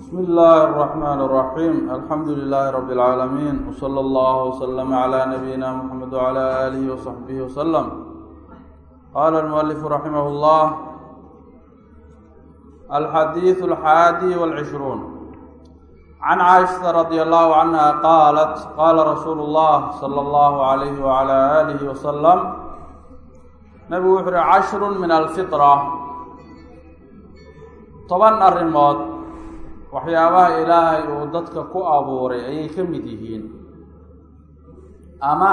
بسم الله الرحمن الرحيم الحمد لله رب العالمين وصلى الله وسلم على نبينا محمد وعلى آله وصحبه وسلم قال المؤلف رحمه الله الحديث الحادي والعشرون عن عائشة رضي الله عنها قالت قال رسول الله صلى الله عليه وعلى آله وسلم نبي وحر عشر من الفطرة toban arrimood waxyaabaha ilaahay uu dadka ku abuuray ayay ka mid yihiin. Ama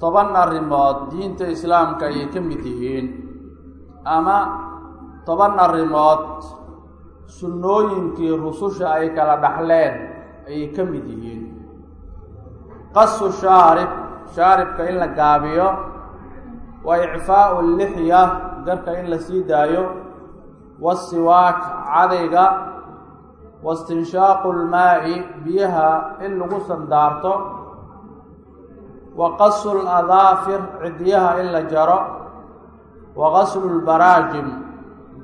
toban arrimood diinta islaamka ayay ka mid yihiin. Ama toban arrimood sunnooyinkii rususha ay kala dhaxleen ayay ka mid yihiin. Qasu shaarib shaaribka in la gaabiyo wa icfaau lixya garka in la sii daayo wasiwaak cadayga wastinshaaqu lmaa'i biyaha in lagu sandaarto. wa qasu ladaafir cidyaha in la jaro. wa qaslu lbaraajim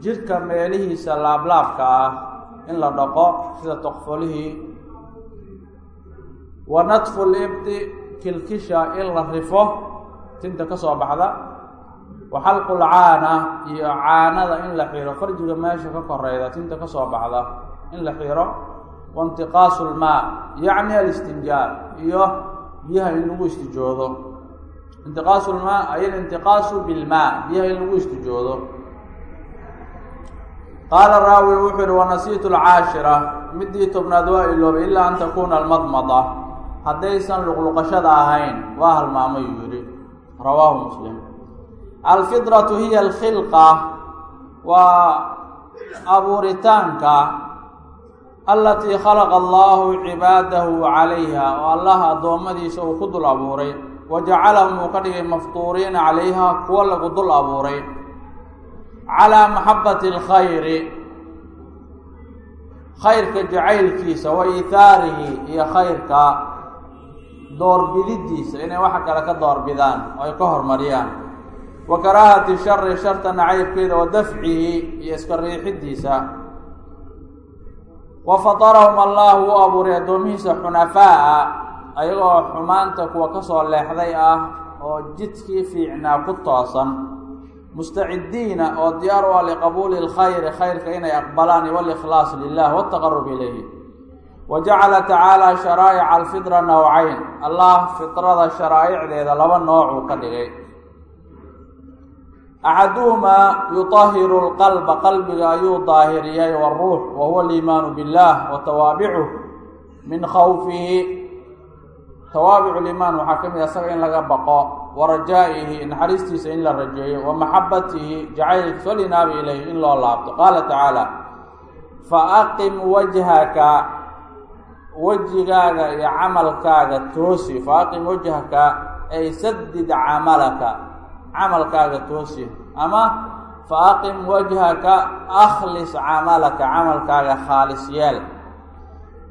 jidhka meelihiisa laablaabka ah in la dhaqo sida toqfolihii wa nadfu libdi kilkisha in la rifo tinta ka soo baxda. wa xalqu lcaana iyo caanada in la xiro farjiga meesha ka koreyda tinta ka soo baxda in la xiro waintiqaasu lmaa yacni alistinjaa iyo biyaha in lagu istijoodo. Intiqaasu lmaa ay alintiqaasu bilmaa biyaha in lagu istijoodo. Qaala raawi wuxuu yihi wanasiitu lcaashira midii tobnaad waa iloobay ilaa an takuuna almadmada. Haddaysan luqluqashada ahayn waa halmaamay uu yihi rawaahu muslim. Alfidratu hiya alkhilqa waa abuuritaanka alatii khalaqa allahu cibaadahu calayha oo allah addoommadiisa uu ku dul abuuray. Wa jacalahum uu ka dhigay maftuuriina calayha kuwa lagu dul abuuray. Calaa maxabati alkhayri khayrka jacaylkiisa wa iihaarihi iyo khayrka doorbididiisa. Inay waxa kale ka doorbidaan oo ay ka hormariyaan. Wa karaahati shari sharta nacaybkeeda wa dafcihi iyo iska riixidiisa wa fatarahum allah wuu abuuray addoomihiisa xunafaa'a ayagoo xumaanta kuwa ka soo leexday ah oo jidkii fiicnaa ku toosan. Mustacidiina oo diyaar u ah liqabuuli lkhayri khayrka inay aqbalaan walikhlaas lilah wataqarub ilayhi. Wa jacala tacaala sharaa'ica alfitra nawcayn allah fitrada sharaa'icdeeda laba nooc uu ka dhigay axaduhumaa yuطahiru lqalba qalbiga ayuu daahiriyay waruux wa huwa aliimaanu tawaabicuh min khawfihi tawaabicu liimaan waxaa ka mid a isaga in laga baqo wa rajaa'ihi naxariistiisa in la rajeeyo wa maxabatihi jacaylkiisa walinaabi ilayhi in loo laabto qaala tacaala faaqim wajhaka wejigaaga iyo camalkaaga toosi faaqim wajhaka ay sadid camalaka camalkaaga toosi ama faaqim wajhaka akhlis camalaka camalkaaga khaalis yeel.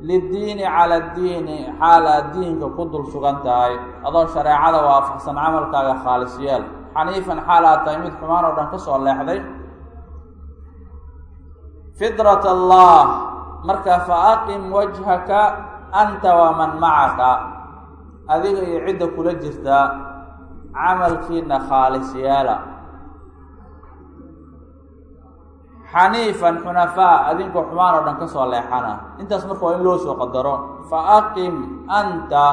Liddiini cala addiini xaal aad diinka ku dul sugan tahay. Adoo shareecada waafaqsan camalkaaga khaalis yeel. Xaniifan xaal aad tahay mid xumaan oo dhan ka soo leexday. Fidrat allah marka faaqim wajhaka anta waman macaka adiga iyo cidda kula jirta camalkiina khaalis yeela xaniifan xunafaa adinkoo xumaan oo dhan ka soo leexana. Intaas marka waa in loo soo qadaro. Fa aqim anta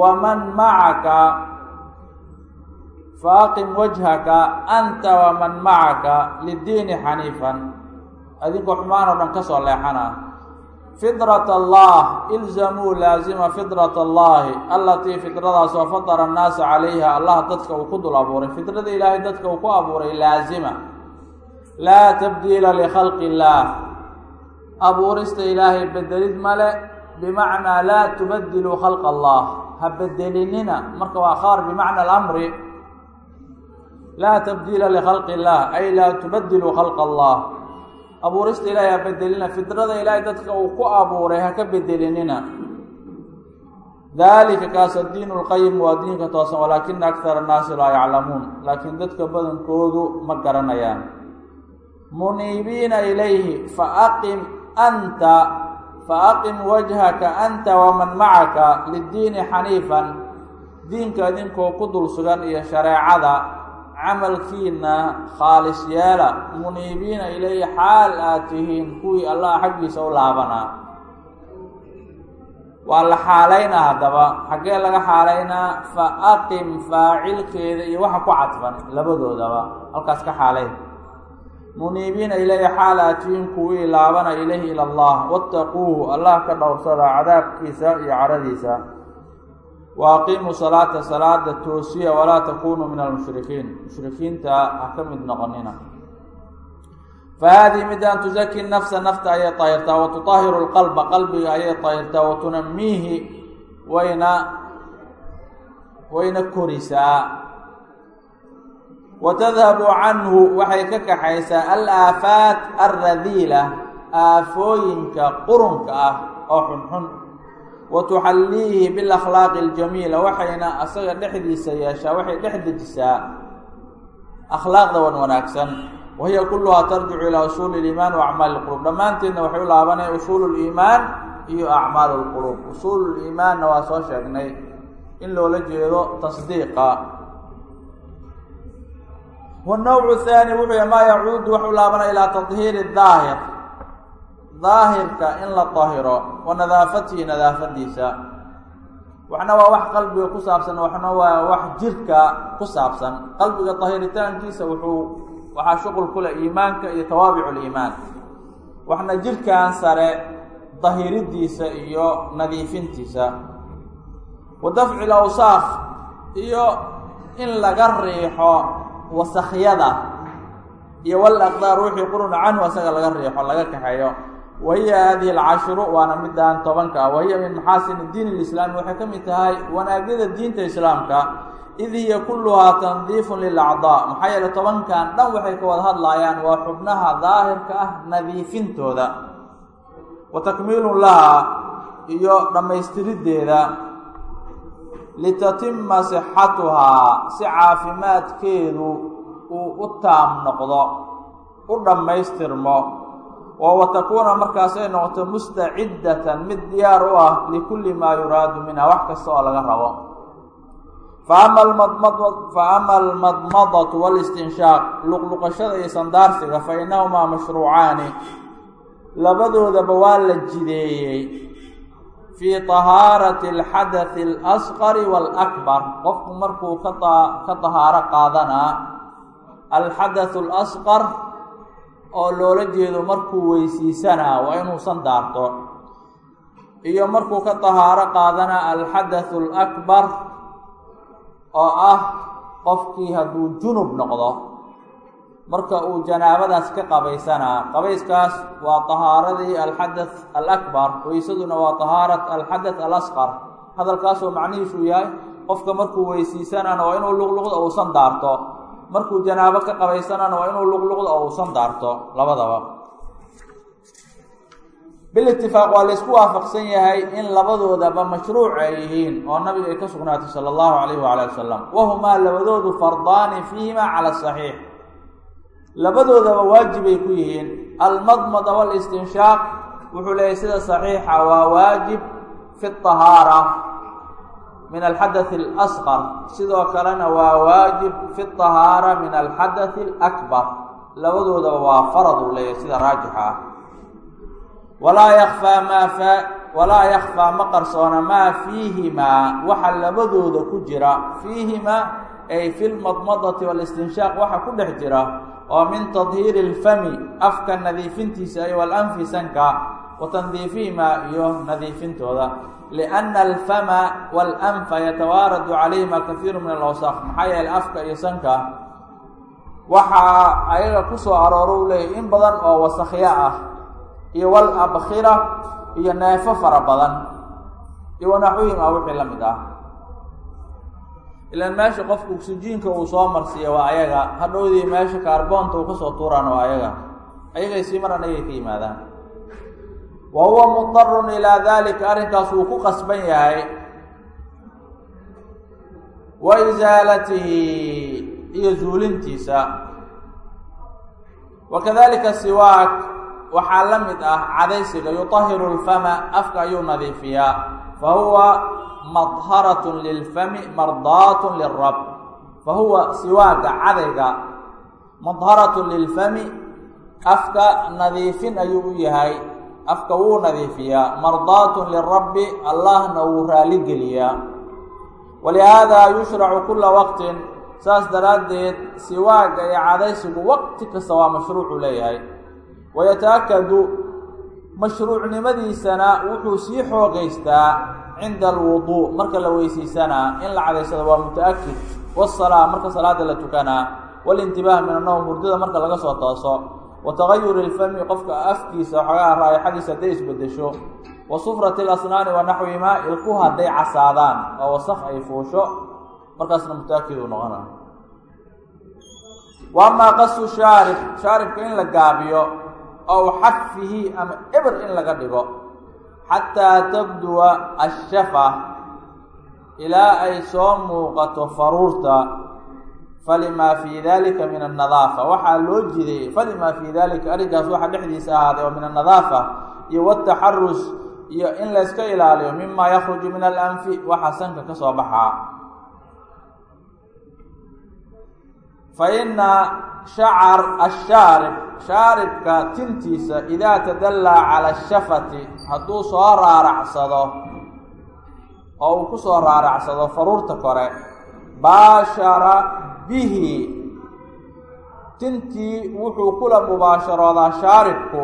waman macaka. Fa aqim wajhaka anta waman macaka. Liddiini xaniifan. Adinkoo xumaan oo dhan ka soo leexana fidrat allah ilzamuu laazima fidrat allahi allatii fidradaasoo fadara annaasa calayha allah dadka uu ku dul abuuray fidrada ilaahay dadka uu ku abuuray laazima laa tabdiila likhalqi illaah abuurista ilaahay bedelid male bimacnaa laa tubadilu khalqa allah ha bedelinina marka waa khabar bimacna alamri laa tabdiila likhalqi illaah ay laa tubadilu khalqa allah abuurista ilaahay ha bedelina. Fidrada ilaahay dadka uu ku abuuray ha ka bedelinina. Daalika kaas addiinu lqayim waa diinka toosan walaakina akthara annaasi laa yaclamuun. Laakiin dadka badankoodu ma garanayaan. Muniibiina ilayhi faaqim anta faaqim wajhaka anta waman macaka liddiini xaniifan diinka idinkoo ku dul sugan iyo shareecada camalkiina khaalis yeela muniibiina ilayhi xaal aad tihiin kuwii allah xaggiisa u laabanaa. Waa la xaalaynaa haddaba. Xaggee laga xaalaynaa fa aqim faacilkeeda iyo waxa ku cadfan labadoodaba. Halkaas ka xaalayn. Muniibiina ilayhi xaal aad tihiin kuwii laabana ilayhi ila allah wattaquuhu allah ka dhowrsada cadaabkiisa iyo caradiisa wa aqiimuu salaata salaada toosiya walaa takunuu min almushrikiin mushrikiinta ha ka mid noqonina fa haadihi midaan tusaki nafsa nafta ayay tahirtaa wa tutaahiru lqalba qalbiga ayay tahirtaa wa tunamiihi wayna wayna korisaa wa tadhabu canhu waxay ka kaxaysaa alaafaat alradiila aafooyinka qurunka ah oo xunxun wa tuxalliihi bilakhlaaqi aljamiila waxayna asaga dhexdiisa yeeshaa waxay dhex dejisaa akhlaaqda wan wanaagsan wa hiya kulluhaa tarjicu ilaa usuuli iliimaan wa acmaali lqulub dhammaanteedna waxay u laabanaya usuulu liimaan iyo acmaalu lquluub usuulu liimaanna waa soo sheegnay in loola jeedo tasdiiqa wanawcu thaani wuxuu maa yacuudu wax u laabanaya ilaa tadhiiri daahir daahirka in la dahiro wa nadaafatihi nadaafadiisa. Waxna waa wax qalbiga ku saabsan waxna waa wax jirka ku saabsan. Qalbiga dahiritaankiisa wuxuu waxaa shuqul ku leh iimaanka iyo tawaabicu liimaan waxna jirkan sare dahiridiisa iyo nadiifintiisa. Wa dafci lawsaaq iyo in laga riixo wasakhyada iyo wal aqdaar wixii quruna canhu asaga laga riixo laga kaxeeyo wa hiya hadihi alcashru waana midaan tobanka ah wa hiya min maxaasin diin lislaami waxay ka mid tahay wanaagyada diinta islaamka id hiya kulluhaa tandiifun lilacdaa maxaa yeele tobankan dhan waxay ka wada hadlaayaan waa xubnaha daahirka ah nadiifintooda wa takmiilun laha iyo dhammaystiriddeeda litatima sixatuhaa si caafimaadkeedu uu u taam noqdo u dhammaystirmo oo wa takuuna markaas ay noqoto mustaciddatan mid diyaar u ah likulli maa yuraadu minha wax kasta oo laga rabo. Faama almadmad fa ama almadmadatu walistinshaaq luqluqashada iyo sandaarsiga fa innahumaa mashruucaani labadoodaba waa la jideeyey. Fii tahaarati alxadati alasqari waalakbar qofku markuu ka tahaaro qaadanaa alxadathu alasqar oo loola jeedo markuu weysiisanaa waa inuusan daarto. Iyo markuu ka tahaaro qaadanaa alxadathu alakbar oo ah qofkii hadduu junub noqdo. Marka uu janaabadaas ka qabaysanaa qabayskaas waa tahaaradii alxadath alakbar weysaduna waa tahaarat alxadath alasqar. Hadalkaasoo macnihiisu yahay qofka markuu weysiisanana waa inuu luqluqdo oo uusan daarto markuu janaabo ka qabaysanana waa inuu luqluqdo oo uusan daarto labadaba. Bilitifaaq waa laysku waafaqsan yahay in labadoodaba mashruuc ay yihiin oo nabiga ay ka sugnaatay sala allahu calayhi waala ali wasalam wahumaa labadoodu fardaani fiihima cala saxiix. Labadoodaba waajibay ku yihiin. Almadmada walistinshaaq wuxuu leeyahy sida saxiixa waa waajib fi tahaara min alxadathi alasqar sidoo kalena waa waajib fi tahaara min alxadathi alakbar. Labadoodaba waa farad uu leeyahay sida raajixa ah. Walaa yakfaa maa fa walaa yakfaa ma qarsoona maa fiihimaa waxa labadooda ku jira. Fiihimaa ay fi lmadmadati walistinshaaq waxa ku dhex jira. Oo min tadhiiri ilfami afka nadiifintiisa iyo walanfi sanka wa tandiifihimaa iyo nadiifintooda. Lianna alfama waalanfa yatawaaradu calayhima kahiiru min alawsaaq. Maxaa yeeley afka iyo sanka waxaa ayaga ku soo arooro u leeyahy in badan oo wasakhyo ah iyo wal abkhira iyo neefo fara badan. Iyo wanaxwihima wixii la mid ah. Ilaan meesha qofka oksijiinka uu soo marsiiya waa ayaga. Hadhowdii meesha kaarboonta uu ka soo tuuraana waa ayaga. Ayagay sii maran ayay ka yimaadaan wa huwa mudarun ilaa dalika arrinkaas wuu ku qasban yahay wa isaalatihi iyo zuulintiisa wakadalika siwaak waxaa la mid ah cadaysiga yuطahiru اlfama afka ayuu nadiifiyaa fahuwa madharat lilfami mardaat lirab fahuwa siwaaga cadayga madharat lilfami afka nadiifin ayuu u yahay afka wuu nadiifiyaa. Mardaat lirabbi allahna wuu raaligeliyaa walihaada yushracu kula waqtin saas daraaddeed siwaaga iyo cadaysigu waqti kasta waa mashruucu leeyahay. Wayata-akadu mashruucnimadiisana wuxuu sii xoogaystaa cinda alwuduu marka la weysiisanaa in la cadaysado waa muta-akid wasalaa marka salaada la tukanaa. Walintibaah min annowm hurdada marka laga soo tooso wa tagayuri ilfami qofka afkiisa xoogaha raayaxadiisa hadday isbedesho. Wa sufrati alasnaani wa naxwihimaa ilku hadday casaadaan. Oo wasaq ay fuusho. Markaasna muta-akid uu noqona. Wa amaa qasu shaarib shaaribka in la gaabiyo ow xafihi ama eber in laga dhigo. Xataa tabduwa ashafa ilaa ay soo muuqato faruurta falimaa fii dalika min annadaafa waxaa loo jideeyey falimaa fii dalika arrinkaas waxaa dhexdiisa ahaaday oo min annadaafa iyo wataxarus iyo in layska ilaaliyo mima yakruju min alanfi waxaa sanka ka soo baxaa fa ina shacar ashaarib shaaribka tintiisa idaa tadallaa cala ashafati hadduu soo raaracsado oo uu ku soo raaracsado faruurta kore baashara bihi tintii wuxuu kula mubaasharoodaa shaaribku.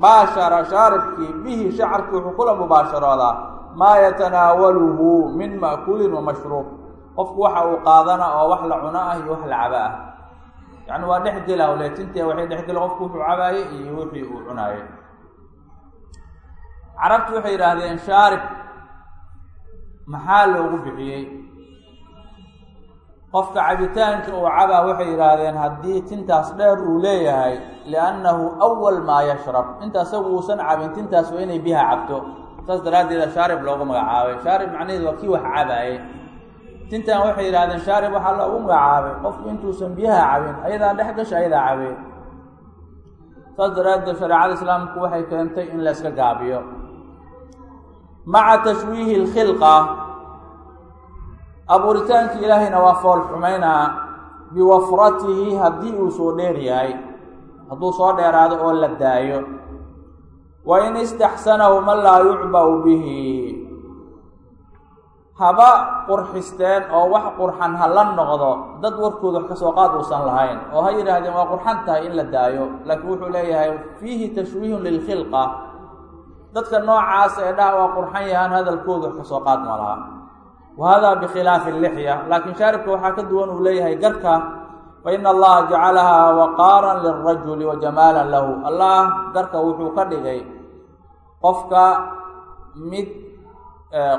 Baashara shaaribkii bihi shacarkii wuxuu kula mubaasharoodaa maa yatanaawaluhu min ma'kuulin wa mashruub. Qofku waxa uu qaadana oo wax la cuno ah iyo wax la caba ah. Yacni waa dhex gela le tintia waxay dhex gela qofku wuxuu cabaaye iyo wixii uu cunaaye. Carabtu waxay yidhaahdeen shaarib maxaa loogu bixiyey qofka cabitaanka uu cabaa waxay yidhaahdeen haddii tintaas dheer uu leeyahay liannahu awal maa yashrab. Inta isagu uusan cabin tintaas waa inay biyaha cabto. Saas daraaddeeda shaarib loogu magacaabay. Shaarib macnaheedu waa kii wax cabaaye tintan waxay yidhahdeen shaarib waxaa loogu magacaabay. Qofku intuusan biyaha cabin ayadaa dhex gasha ayadaa cabeen saas daraaddeed shareecada islaamku waxay keentay in la yska gaabiyo. Maca tashwiihi lkhilqa abuuritaankii ilaahayna waa fool xumaynaa. Biwafratihi haddii uu soo dheer yahay hadduu soo dheeraado oo la daayo. Wa in istaxsanahu man laa yucba'u bihi. Haba qurxisteen oo wax qurxan ha la noqdo. Dad warkooda wax ka soo qaad uusan lahayn oo ha yidhaahdeen waa qurxan tahay in la daayo. Laakiin wuxuu leeyahay fiihi tashwiihun lilkhilqa dadka noocaas ee dhaha waa qurxan yahaan hadalkooda wax ka soo qaad ma laha wa hada bikhilaafi lixya laakiin shaaribka waxaa ka duwan uu leeyahay garka fa ina allaha jacalahaa waqaaran lilrajuli wa jamaalan lahu allah garka wuxuu ka dhigay qofka mid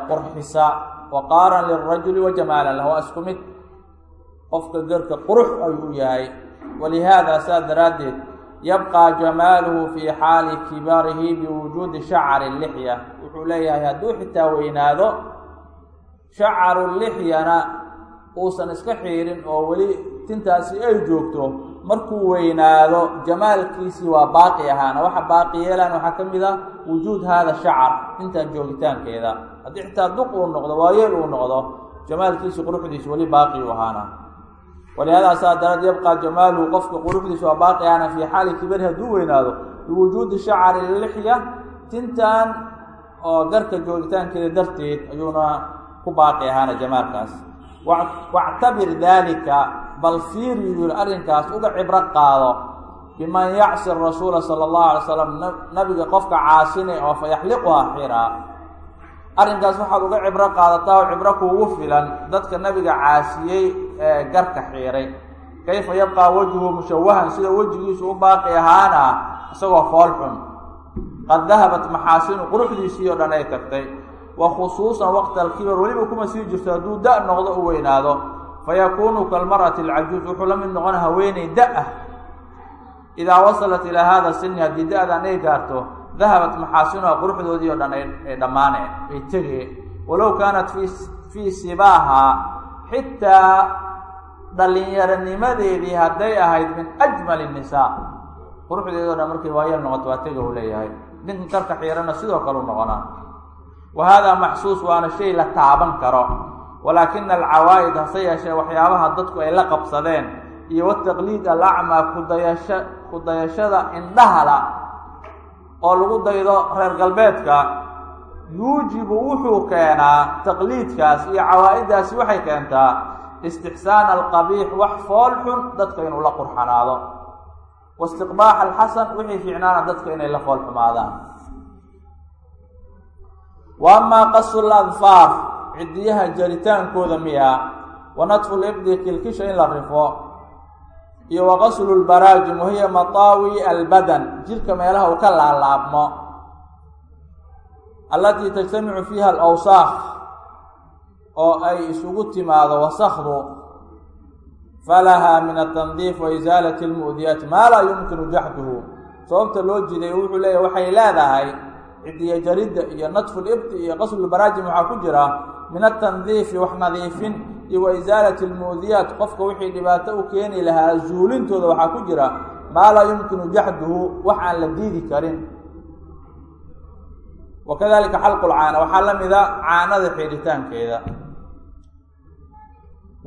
qurxisa waqaaran lilrajuli wa jamaalan lahu waa isku mid qofka garka qurux ayuu yahay walihaada saa daraaddeed yabqaa jamaaluhu fii xaali kibarihi biwujuudi shacari lixya wuxuu leeyahay hadduu xitaa weynaado shacaru lixyana uusan iska xiirin oo weli tintaasi ay joogto markuu weynaado jamaalkiisii waa baaqi ahaana. Waxa baaqi yeelaan waxaa ka mid ah wujuud haada shacar tintan joogitaankeeda. Haddii xitaa duq uu noqdo waayeel uu noqdo jamaalkiisi quruxdiisi weli baaqi u ahaana. Walihaada saa daraad yabqaa jamaaluhu qofka quruxdiisa waa baaqi ahaana fii xaali kibari hadduu weynaado biwujuudi shacari lixya tintan oo garka joogitaankeeda darteed ayuuna ku baaqi ahaana jamaalkaas wactabir daalika bal fiiriyuu arrinkaas uga cibro qaado biman yacsi rasuula sala allahu alay slam nabiga qofka caasinay oo fa yaxliquha xiraa arrinkaas waxaad uga cibro qaadataa oo cibro kuugu filan dadka nabiga caasiyey ee garka xiiray. Kayfa yabqaa wajhu mushawahan sida wejigiisu u baaqi ahaana isagoo fool xun. Qad dahabat maxaasinu quruxdiisii oo dhan ay tagtay wa khusuusan waqta alkibar weliba kuma sii jirto hadduu da' noqdo u weynaado fayakuunu kalmar'ati alcajuuz wuxuu la mid noqona haweeney da'ah idaa wasalat ilaa hada sini haddii da-dan ay gaarto dahabat maxaasinuha quruxdoodii oo dhan ay dhammaaneen ay tegeen. Walow kaanat fi fii sibaaha xitaa dhallinyaronimadeedii hadday ahayd min ajmal الnisaa quruxdeedoo dhan markii waayeel noqoto waa tega u leeyahay. Ninkan karka xiirana sidoo kale u noqonaa wa hada maxsuus waana shay la taaban karo walaakina alcawaa'id hase yeeshee waxyaabaha dadku ay la qabsadeen iyo wataqliid alacmaa kudayasha kudayashada indhahala oo lagu daydo reer galbeedka yuujibu wuxuu keenaa taqliidkaas iyo cawaa'iddaasi waxay keentaa istixsaana alqabiix wax fool xun dadka inuu la qurxanaado waistiqbaax alxasan wixii fiicnaana dadka inay la fool xumaadaan wa amaa qasu ladfaar cidiyaha jaritaankooda miya. Wa nadfu libdi kilkisha in la rifo. Iyo wa qaslu lbaraajim wahiya mataawi albadan. Jirka meelaha uu ka laalaabmo. Allatii tajtamicu fiiha alawsaakh. Oo ay isugu timaado wasakdu falaha min atandiif wa isaalati almu'diyaat maa laa yumkinu jaxduhu sababta loo jiday wuxuu leeyahy waxay leedahay cidiya jaridda iyo nadfu libti iyo qaslulbaraajim waxaa ku jira min atandiifi wax nadiifin iyo wa isaalati almu'diyaat qofka wixii dhibaato u keeni lahaa zuulintooda waxaa ku jira maa laa yumkinu jaxduhu wax aan la diidi karin. Wa kadalika xalqu lcaana waxaa la mida caanada xiiritaankeeda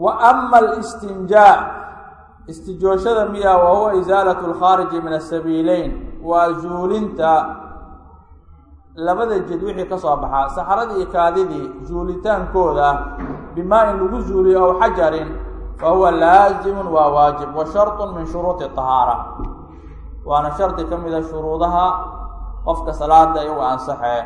wa ama alistinjaa istijooshada miya wa huwa isaalatu alkhaariji min asabiileyn waa zuulinta labada jid wixii ka soo baxaa saxaradii iyo kaadidii zuulitaankooda bimaa in lagu zuuliyo aw xajarin fa huwa laazimun waa waajib wa shardun min shuruudi ahaara waana shardi ka mid a shuruudaha qofka salaada iyagu ansaxee.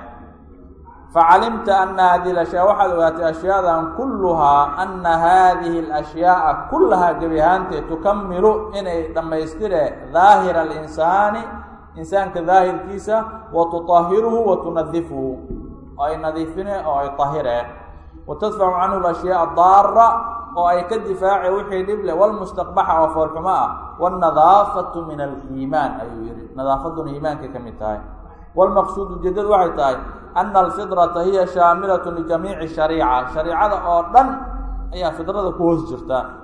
Facalimta ana hadihi alashyaa waxaad ogaatay ashyaadan kulluhaa ana haadihi alashyaaa kullahaa gebi ahaanteed tukamilu inay dhammaystire daahira alinsaani insaanka daahirkiisa wa tuطahiruhu wa tunadifuhu. Oo ay nadiifine oo ay tahire wa tadfacu canhu ashyaa adaara oo ay ka difaace wixii dhib leh wlmustaqbaxa oo foolxumo ah. Wاnadaafatu min aliimaan ayuu yihi nadaafaduna iimaanka ka mid tahay. Wlmaqsuud ujeedadu waxay tahay ana alfidrata hiya shaamilatu lijamiici shariica. Shariicada oo dhan ayaa fidrada ku hoos jirta.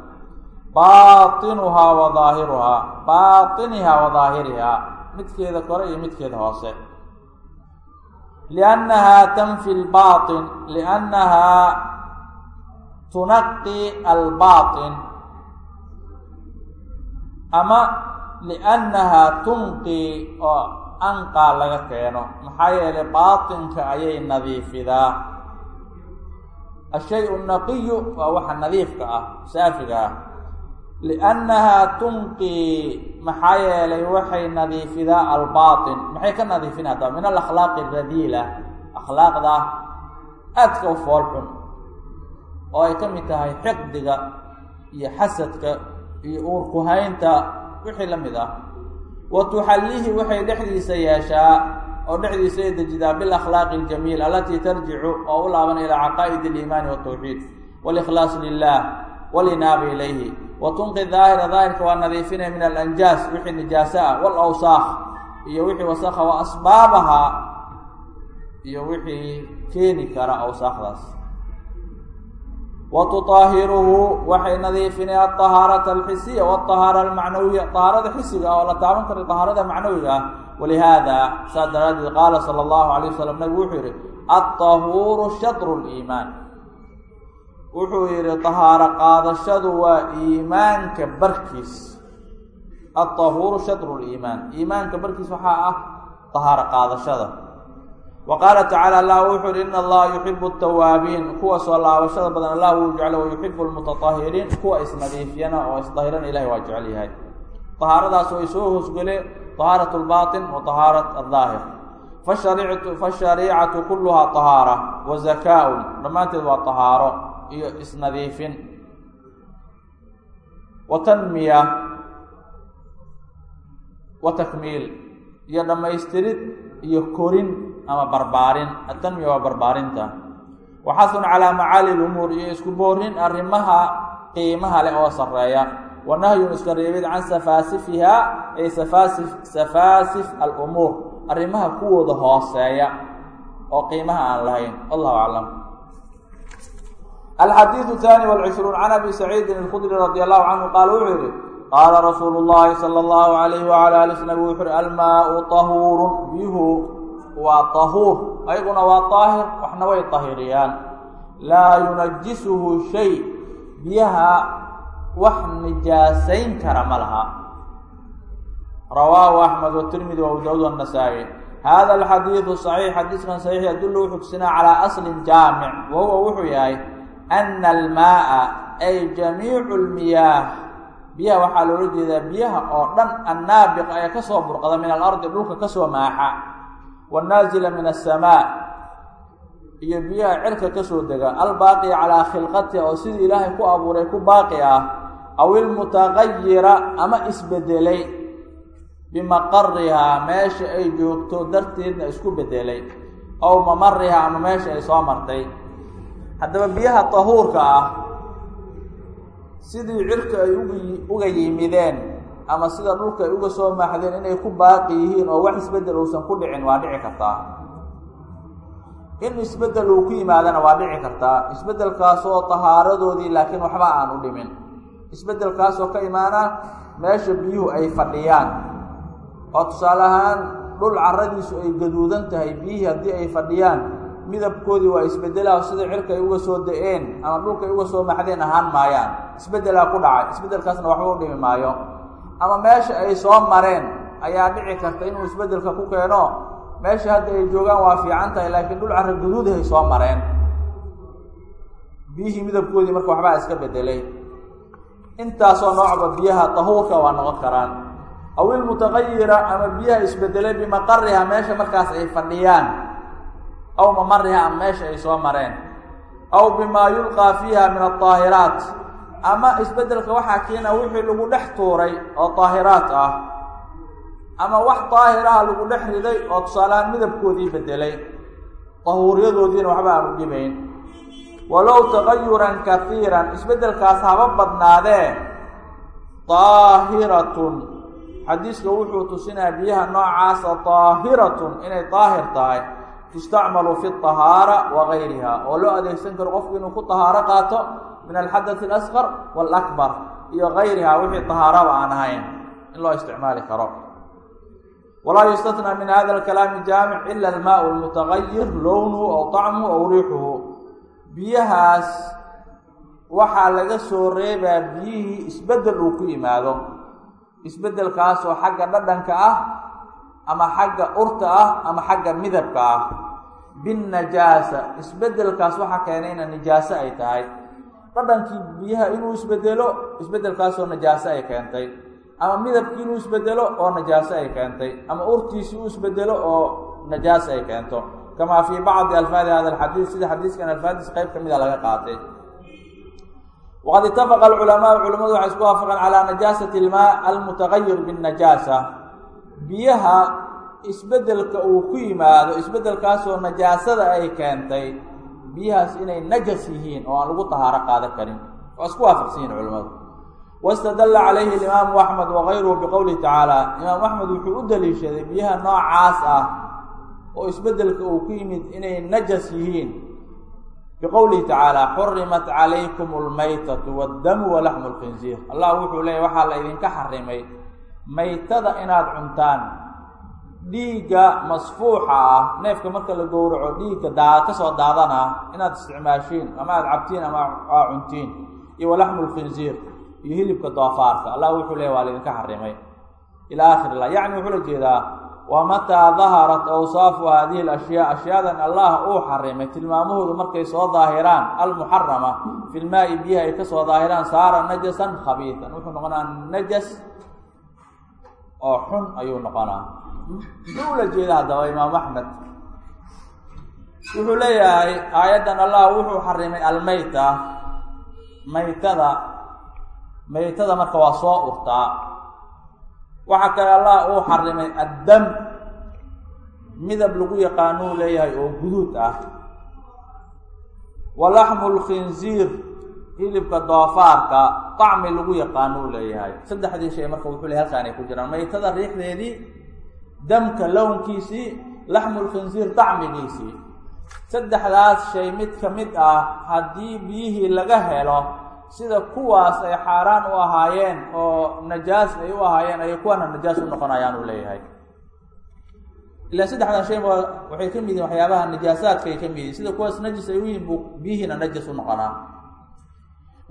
Baainuhaa wa aahiruhaa bainihaa wa daahirihaa midkeeda kore iyo midkeeda hoose. liannahaa tanfi lbaain liannahaa tunaqi albaain ama liannahaa tunqi oo anqaa laga keeno maxaa yeelay baatinka ayay nadiifidaa ashay naqiyu waa waxa nadiifka ah saafiga ah liannahaa tunqi maxaa yeelay waxay nadiifidaa albaatin maxay ka nadiifinata min alakhlaaqi radiila akhlaaqda aadka u fool xun oo ay ka mid tahay xiqdiga iyo xasadka iyo uurkuhaynta wixii la mid ah wa tuxallihi waxay dhexdiisa yeeshaa oo dhexdiisa ay dejidaa bilakhlaaqi aljamiil alatii tarjicu oo u laaban ilaa caqaa'id aliimaani waltawxiid walikhlaas lilah walinaabi ilayhi wa tunqi daahira daahirka waa nadiifinaya min alanjaas wixii nijaasa ah walawsaaq iyo wixii wasakha wa asbaabaha iyo wixii keeni kara awsaaqdaas wa tutaahiruhu waxay nadiifinaya ahaarata alxisiya waahaara almacnawiya ahaarada xisiga oo la taaban kara ahaarada macnawiga ah. Walihaada saa daraadeed qaala sala allahu alayh wasalam nabigu wuxuu yihi alطahuuru shatru liimaan wuxuu yidhi tahaaro qaadashadu waa iimaanka barkiis. Alطahuuru shadru liimaan iimaanka barkiis waxaa ah tahaaro qaadashada. Wa qaala tacaala allah wuxuu yihi ina allaha yuxibu tawaabiin kuwa soo laabashada badan allah wuu jecla wayuxibu lmutaahiriin kuwa isnadiifiyana oo isdahirana ilahi waa jecel yahay. Tahaaradaas way soo hosgele tahaarat lbaطin wa tahaarat aldaahir fasharicatu kullahaa tahaara wa zakaau dhammaanteed waa tahaaro iyo isnadiifin. Wa tanmiya wa takmiil iyo dhammaystirid iyo korin ama barbaarin. Atanmiya waa barbaarinta. Waxasun calaa macaali lumuur iyo isku boorin arrimaha qiimaha leh oo sarreeya. Wa nahyun iska reebid can safaasifiha ay safaasif safaasif alumuur arrimaha kuwooda hooseeya oo qiimaha aan lahayn. Wallahu aclam alxadiidu haani walcishruun can abi saciidin alkhudri radi allahu canhu qaala wuxuu yihi qaala rasuulu llahi sala allahu alayhi wala ali sl nabig wuxu uhi almaau tahuurun biyuhu waa tahuur ayaguna waa daahir waxna way tahiriyaan laa yunajisuhu shay biyaha wax nijaasayn kara ma laha rawaahu axmed watirmidi wa abu daawud wanasaa'i hada alxadiidu saxiix xadiiskan saxiix yadullu wuxuu tusinaa calaa aslin jaamic wa wuxuu yahay ana almaaa ay jamiicu lmiyaah biyaha waxaa loola jeedaa biyaha oo dhan annaabiq ee ka soo burqada min alardi dhulka ka soo maaxa wanaazila min asamaa iyo biyaha cirka ka soo dega albaaqiya calaa khilqatiha oo sidii ilaahay ku abuuray ku baaqi ah aw ilmutaqayira ama isbedelay bimaqarihaa meesha ay joogto darteedna isku bedelay aw mamarihaa ama meesha ay soo martay haddaba biyaha tahuurka ah sidii cirka ay uga yimideen ama sida dhulka ay uga soo maaxdeen inay ku baaqi yihiin oo wax isbeddel uusan ku dhicin waa dhici kartaa. In isbeddel uu ku yimaadana waa dhici kartaa. Isbedelkaasoo tahaaradoodii laakiin waxba aan u dhimin. Isbedelkaasoo ka imaana meesha biyuhu ay fadhiyaan. Oo tusaale ahaan dhul caradiisu ay gaduudan tahay biyihii haddii ay fadhiyaan midabkoodii waa isbedelaa sida cirka ay uga soo da'een ama dhulka ay uga soo maxdeen ahaan maayaan. Isbedelaa ku dhacay. Isbedelkaasna waxba u dhimi maayo. Ama meesha ay soo mareen ayaa dhici karta inuu isbeddelka ku keeno. Meesha hadda ay joogaan waa fiican tahay laakiin dhul carra gaduudi ay soo mareen. Biyihii midabkoodii marka waxbaa iska bedelay intaasoo noocba biyaha tahuurka waa noqon karaan. Aw ilmutaqayira ama biyaha isbedelay bimaqariha meesha markaas ay fadhiyaan aw mamariha ama meesha ay soo mareen aw bimaa yulqaa fiiha min adaahiraat ama isbeddelka waxaa keena wixii lagu dhex tuuray oo daahiraat ah ama wax daahiraha lagu dhex riday oo tusaalehaan midabkoodii bedelay dahuuryadoodiina waxba aan u dhibayn walow tagayuran kahiiran isbedelkaas haba badnaadee daahiratun xadiiska wuxuu tusinaya biyaha noocaasa daahiratun inay daahir tahay tustacmalu fi طahaara wa gayriha oo loo adeegsan karo qofku inuu ku طahaaro qaato min alxadaث اlasqar wاlakbar iyo gayriha wixii طahaaraba aan ahayn in loo isticmaali karo walaa yustatnى min hada اkalaami jaamic ila almaء اlmutagayir lownuhu aw طacmuhu aw riixuhu biyahaas waxaa laga soo reebaa biyihii isbedel uu ku yimaado isbedelkaasoo xagga dhadhanka ah ama xagga urta ah ama xagga midabka ah. Binnajaasa isbedelkaas waxaa keenayna nijaaso ay tahay. Dhadhankii biyaha inuu isbedelo isbedelkaasoo najaaso ay keentay. Ama midabkii inuu isbedelo oo najaaso ay keentay. Ama urtiisi uu isbedelo oo najaaso ay keento. Kamaa fii bacdi alfaadi hada alxadiid sida xadiiskan alfaadiis qeyb ka mida laga qaatay. Waqad itafaqa alculamaau culamadu waxay isku waafaqeen calaa najaasati ilmaa almutagayir binnajaasa biyaha isbeddelka uu ku yimaado isbedelkaasoo najaasada ay keentay biyahaas inay najas yihiin oo aan lagu tahaaro qaadan karin. Waa isku waafaqsan yihiin culamadu wastadalla calayhi alimaamu axmed wagayruhu biqowlihi tacaala imaamu axmed wuxuu u daliishaday biyaha noocaas ah oo isbeddelka uu ku yimid inay najas yihiin. Biqowlihi tacaala xurimat calaykum almaytatu waddamu walaxmu lkhinziir allah wuxuu leeyahy waxaa la idinka xarimay maytada inaad cuntaan dhiigga masfuuxa ah neefka marka la gowraco dhiigga daa ka soo daadana inaad isticmaashiin ama aada cabtiin ama aa cuntiin. Iyo walaxmu lkhinziir iyo hilibka doofaarka. Allah wuxuu leeyahy waa laydinka xarimay. Ilaa akhir lah yacni wuxuu la jeedaa wa mataa daharat awsaafu hadihi alashyaa ashyaadan allah uu xarimay tilmaamahoodu markay soo daahiraan almuxarama fi lmaa'i biyaha ay ka soo daahiraan saara najasan khabiitan wuxuu noqonaa najas oo xun ayuu noqonaa muxuu ula jeeda haddaba imaam axmed wuxuu leeyahay aayaddan allah wuxuu xarimay almayta. Maytada maytada marka waa soo urtaa waxaa kale allah uu xarimay addam. Midab lagu yaqaanuu leeyahay oo guduud ah. Wa laxmu lkhinziir hilibka doofaarka طacmi lagu yaqaanuu leeyahay. Saddexdii shay marka wuxuu leeyahy halkaanay ku jiraan. Maytada riixdeedii damka lownkiisii laxmu lkhinziir dacmigiisii saddexdaas shay mid ka mid ah haddii biyihii laga helo sida kuwaas ay xaaraan u ahaayeen oo najaas ay u ahaayeen ayay kuwana najaas u noqonayaan uu leeyahay. Ilaa saddexdan shay waxay ka mid yihiin waxyaabaha najaasaadka ay ka mid yihiin sida kuwaas najis ay u yihiin buu biyihiina najas u noqonaa.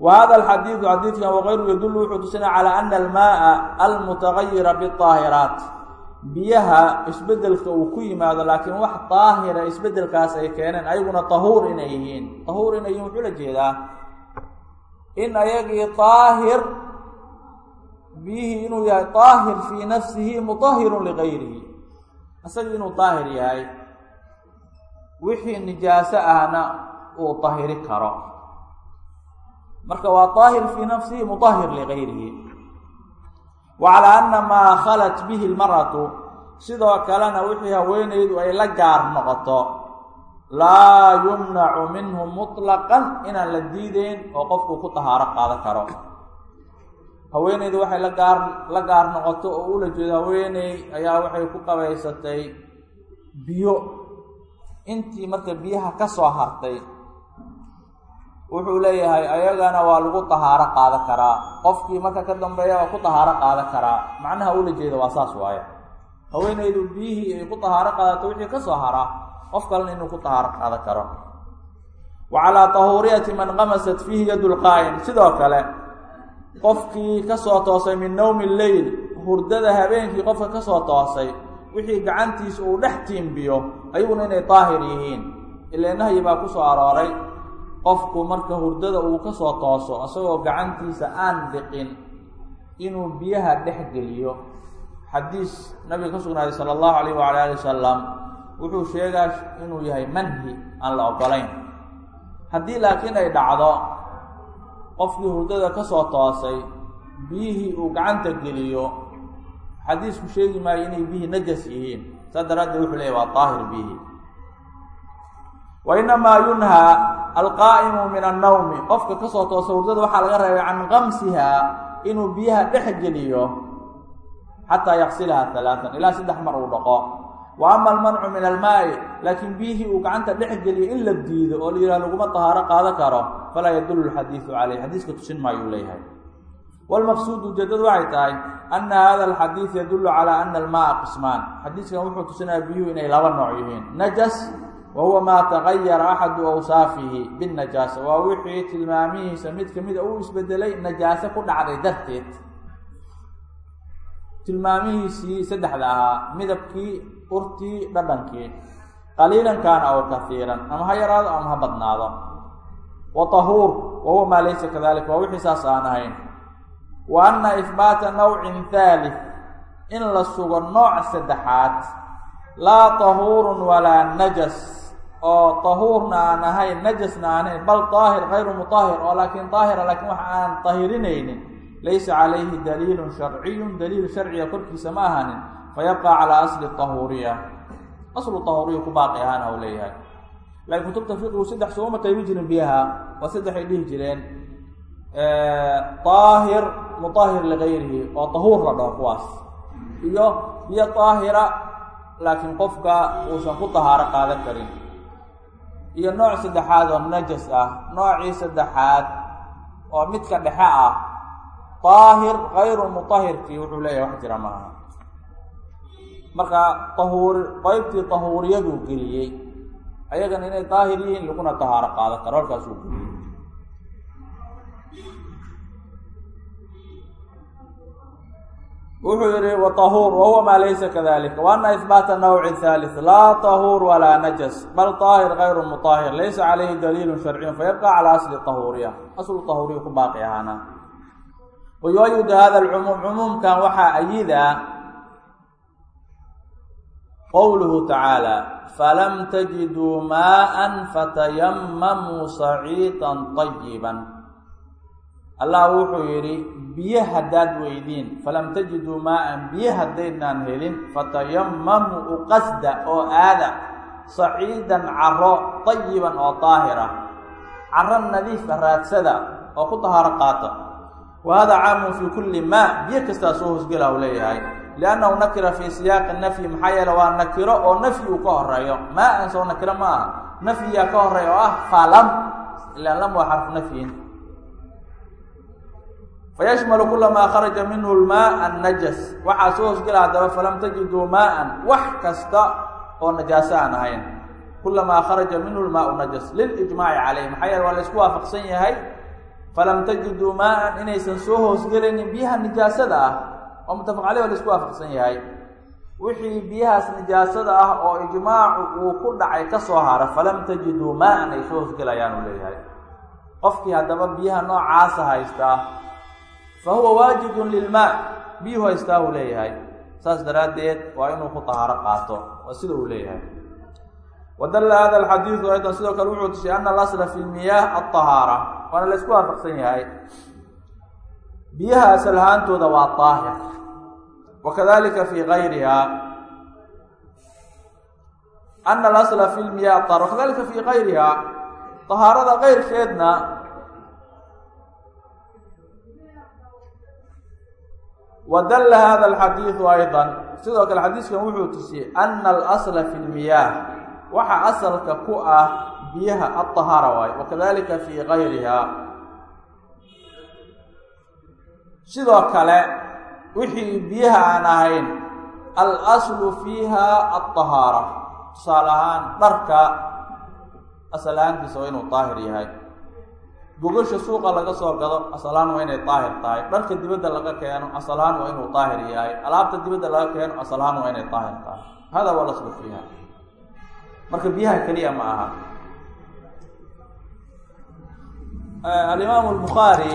Wa hada alxadiidu xadiidkan wakayru yadullu wuxuu tusinaya calaa ana almaaa almutagayira biyaha isbeddelka uu ku yimaado laakiin wax daahira isbedelkaas ay keeneen ayaguna tahuur inay yihiin. Tahuur inay yihiin wuxuu la jeedaa in ayagii daahir biyihii inuu yahay daahir fii nafsihi mutahirun ligayrihi. Isaga inuu daahir yahay wixii nijaaso ahna uu dahiri karo. Marka waa daahir fii nafsihi mutahir ligayrihi wa calaa ana maa khalat bihi lmaratu sidoo kalena wixii haweenaydu ay la gaar noqoto laa yumnacu minhu mutlaqan inaan la diideyn oo qofku ku tahaaro qaadan karo. haweeneydu waxay la gaar la gaar noqoto oo ula jeedo haweeney ayaa waxay ku qabaysatay biyo. Intii marka biyaha ka soo hartay wuxuu leeyahay ayagana waa lagu tahaaro qaadan karaa. Qofkii marka ka dambeeya waa ku tahaaro qaadan karaa. Macnaha ula jeeda waa saas waaye. Haweeneydu biyihii ay ku tahaaro qaadato wixii ka soo haraa qof kalena inuu ku tahaaro qaadan karo. Wa calaa tahuuriyati man qamasat fiihi yadu lqaa'im sidoo kale qofkii ka soo toosay min nowmi leyl hurdada habeenkii qofka ka soo toosay wixii gacantiisa uu dhex tiimbiyo ayaguna inay daahir yihiin. Ilaa nahyi baa ku soo arooray qofku marka hurdada uu ka soo tooso isagoo gacantiisa aan dhiqin inuu biyaha dhex geliyo. Xadiis nabiga ka sugnaaday sala allahu alayh waala ali wasalam wuxuu sheegaa inuu yahay manhi aan la ogolayn haddii laakiin ay dhacdo qofkii hurdada ka soo toosay biyihii uu gacanta geliyo xadiisku sheegi maayo inay biyihii najas yihiin. Saas daraaddeed wuxuu leeyahy waa daahir biyihii wa inamaa yunhaa alqaa'imu min annawmi. Qofka ka soo hurdada waxaa laga reebay can qamsiha inuu biyaha dhex geliyo xataa yaqsilaha halaatan ilaa saddex mar uu dhaqo. Wa ama almancu min almaa'i laakiin biyihii uu gacanta dhex geliyo in la diido oo la yidhaha laguma tahaaro qaadan karo falaa yadullu lxadiidu caleyh xadiiska tusin maayuu leeyahay. Wlmaqsuud ujeedadu waxay tahay ana hada alxadiid yadullu calaa ana almaaa qismaan. Xadiiskan wuxuu tusinaya biyuhu inay laba nooc yihiin. Najas wa huwa maa tagayara axadu awsaafihi binnajaasa waa wixii tilmaamihiisa mid kamida uu isbedelay najaaso ku dhacday darteed tilmaamihiisii saddexda ahaa midabkii urtii dhadhankii qaliilan kaana aw kahiiran ama ha yaraado ama ha badnaado wa tahuur wa huwa maa laysa kadalika waa wixii saas aan ahayn wa anna ihbaata nawcin haalif in la sugo nooc saddexaad laa tahuurun walaa najas oo tahuurna aan ahayn najasna aan bal daahir hayru mutahir oo laakiin daahira laakiin wax aan tahirinaynin laysa calayhi daliilun sharciyun daliil sharciga korkiisa ma ahanin fayabqa calaa asli tahuuriya. Aslu tahuuriya ku baaqi ahaana u leeyahay. Laakiin kutubta fiqigu saddex sooma qaybi jirin biyaha waa saddexay dhihi jireen. Daahir mutahir ligayrihi oo tahuur la dhaho kuwaas. Iyo biyo daahira laakiin qofka uusan ku tahaaro qaadan karin iyo nooc saddexaad oo najas ah. Noocii saddexaad oo midka dhexe ah daahir kayru mutahirkii wuxuu leeyahay wax jira maaha. Marka tahuuri qeybtii tahuuriyaduu geliyey. Ayagana inay daahir yihiin laguna tahaaro qaadan karo halkaasuu geliyey wuxuu yidhi wa tahuur wa huwa maa laysa kadalika wa ana ihbaata nawcin haalis laa tahuur walaa najas bal taahir kayru mutaahir laysa calayhi daliilu sharciyun fayabqa calaa asli tahuuriya. Aslu tahuuriya ku baaqi ahaana wa yuayidu hada alcumuum cumuumkan waxaa ayida qowluhu tacaala falam tajiduu maaan fatayamamuu saciidan طayiban allah wuxuu yidhi biyo haddaad weydiin falam tajiduu maaan biyo haddaydnaan helin fatayamamuu uqasda oo aada saciidan caro tayiban oo daahira caro nadiifa raadsada oo ku tahaaro qaata wa hada caamun fii kulli maa biyo kastaa soo hosgela u leeyahay. Liannahu nakira fii siyaaqi nafyi maxaa yeele waa nakiro oo nafyi uu ka horeeyo maa-an soo nakiro ma aha nafyiga ka horey oo ah falam ilaan lam waa xarfu nafyin fayashmalu kula maa kharaja minhu lmaa annajas waxaa soo hosgela haddaba falam tajiduu maaan wax kasta oo najaaso aan ahayn kulamaa kharaja minhu lmaau najas lilijmaaci caleyh maxaa yeele waa la isku waafaqsan yahay falam tajiduu maaan inaysan soo hoosgelaynin biyaha nijaasada ah oo mutafaq caleyh waa la isku waafaqsan yahay wixii biyahaas nijaasada ah oo ijmaacu uu ku dhacay ka soo hara falam tajiduu maaan ay soo hoosgelayaan uu leeyahay qofkii haddaba biyaha noocaasa haystaa fa huwa waajibun lilmaa biyuhu haystaa uu leeyahay saas daraaddeed waa inuu ku tahaaro qaato waa sida uu leeyahay wadalla hada alxadiidu aydan sidoo kale wuxuu tushay ana alasla fi lmiyaah alطahaara waana la isku waafaqsan yahay biyaha asal ahaantooda waa daahir wakadalika fi gayriha ana alasla fi aahar wakadalika fi gayriha tahaarada keyrkeedna wadalla hada alxadiidu aydan sidoo kale xadiiskan wuxuu tusiyey ana alasla fi lmiyaah waxa asalka ku ah biyaha alطahaara waayo wakadalika fii gayriha sidoo kale wixii biyaha aan ahayn alaslu fiiha alطahaara tusaale ahaan dharka asal ahaantiisa waa inuu daahir yahay gogasha suuqa laga soo gado asalaan waa inay daahir tahay. Dharka dibadda laga keeno asalahaan waa inuu daahir yahay. Alaabta dibadda laga keeno asalahaan waa inay daahir tahay. Hada waa fiiha marka biyaha keliya ma aha. Alimaamu albukhaari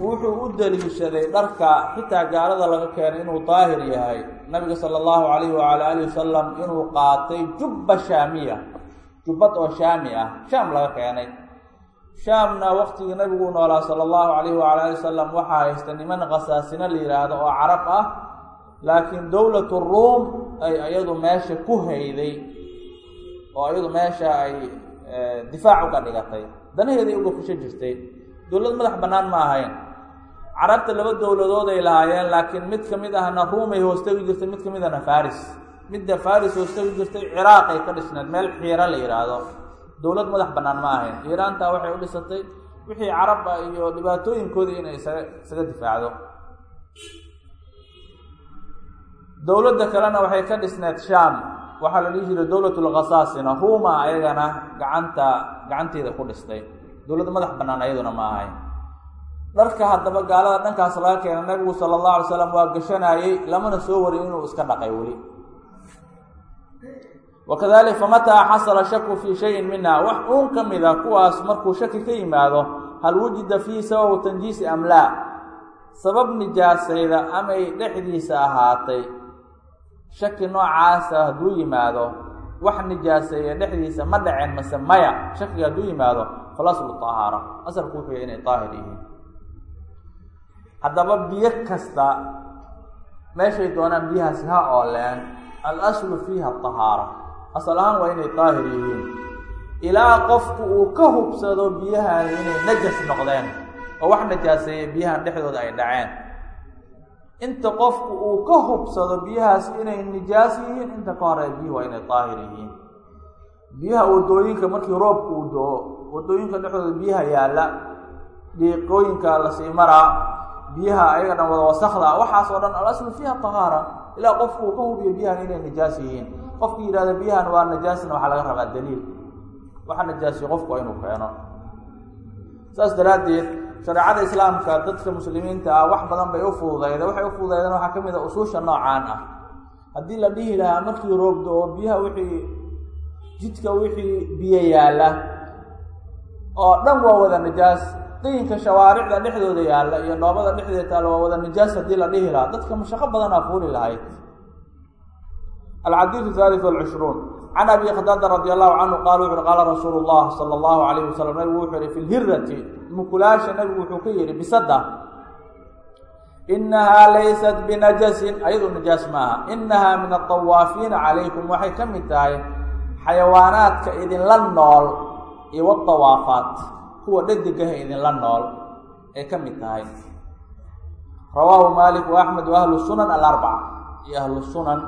wuxuu u daliishaday dharka xitaa gaalada laga keenay inuu daahir yahay. Nabiga sala allahu alayhi wala alihi wasalam inuu qaatay jubba shaamiya. Jubbad oo shaami ah. Shaam laga keenay shaamna waktigii nabiguu noolaa sala allahu calayhi wala ali wasalam waxaa haysta niman khasaasino la yidhaahdo oo carab ah laakiin dowlatu ruum ay iyadu meesha ku hayday oo iyadu meesha ay difaac uga dhigatay. Danaheeday uga fusho jirtay. Dowlad madax bannaan ma ahayn. Carabta laba dowladood ay lahaayeen laakiin mid ka mid ahna ruumay hoostagi jirtay mid ka mid ahna faris midda faris hoostagi jirtay ciraaq ay ka dhisneed meel xiira la yidhaahdo dowlad madax bannaan ma ahayn. Iiraantaa waxay u dhisatay wixii caraba iyo dhibaatooyinkoodii inay isaga isaga difaacdo. Dowladda kalena waxay ka dhisneed shaam waxaa la dhihi jiray dowlatulkhasaasina ruuma ayagana gacanta gacanteeda ku dhistay. Dowlad madax bannaan ayaduna ma ahayn. Dharka haddaba gaalada dhankaas laga keena nabigu sala allahu alay slam waa gashanayey lamana soo warin inuu iska dhaqay weli wakadalik famataa xasala shaku fii shayin minha wax uun ka mida kuwaas markuu shaki ka yimaado hal wujida fiihi sababu tanjiisi am laa sabab nijaasayda amay dhexdiisa ahaatay shaki noocaasa hadduu yimaado wax nijaaseeya dhexdiisa ma dhaceen mase maya shakiga hadduu yimaado falaslu tahaara asalku wuxuu yahy inay daahir yihiin haddaba biyo kasta meeshay doonaan biyahaasi ha ooleen alaslu fiiha tahaara asal ahaan waa inay daahir yihiin. Ilaa qofku uu ka hubsado biyahan inay najas noqdeen oo wax najaaseeya biyahan dhexdooda ay dhaceen. Inta qofku uu ka hubsado biyahaas inay nijaas yihiin inta ka hore biyuhu waa inay daahir yihiin. Biyaha waddooyinka markii roobku uu do-o waddooyinka dhexdooda biyaha yaalla dhiiqooyinka la sii maraa biyaha ayaga dhan wada wasakda waxaas oo dhan alaslu fiiha tahaara ilaa qofku uu ka hubiyo biyahan inay nijaas yihiin qofki yidhahda biyahan waa najaasna waxaa laga rabaa daliil. Waxa najaasiyo qofku waa inuu keeno. Saas daraaddeed shareecada islaamka dadka muslimiinta ah wax badan bay u fududayda waxay u fududaydeen waxaa ka mid a usuusha noocaan ah. Haddii la dhihi lahaa markii roogdo oo biyaha wixii jidka wixii biyo yaalla oo dhan waa wada najaas. Dayinka shawaaricda dhexdooda yaalla iyo dhoobada dhexdeeda taalla waa wada najaas haddii la dhihi lahaa. Dadka mashaqo badanaa fuuli lahayd alxadiidu thalith walcishruun can abi khadaada radi allahu canhu qaala wuxu uhi qaala rasuulu llah sala allahu alayh wasalam nabigu wuxuu yihi fi lhirati mukulaasha nabigu wuxuu ka yihi bisada inahaa laysat binajasin ayadu najaas maaha inahaa min aطawaafiina calaykum waxay ka mid tahay xayawaanaadka idinla nool iyo waطawaafaat kuwa dhedegah idinla nool ay ka mid tahay rawaahu maalik wa axmed wa ahlu sunan alarbaca iyo ahlu sunan